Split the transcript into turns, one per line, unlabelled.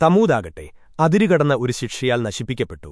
തമൂതാകട്ടെ അതിരുകടന്ന ഒരു ശിക്ഷയാൽ നശിപ്പിക്കപ്പെട്ടു.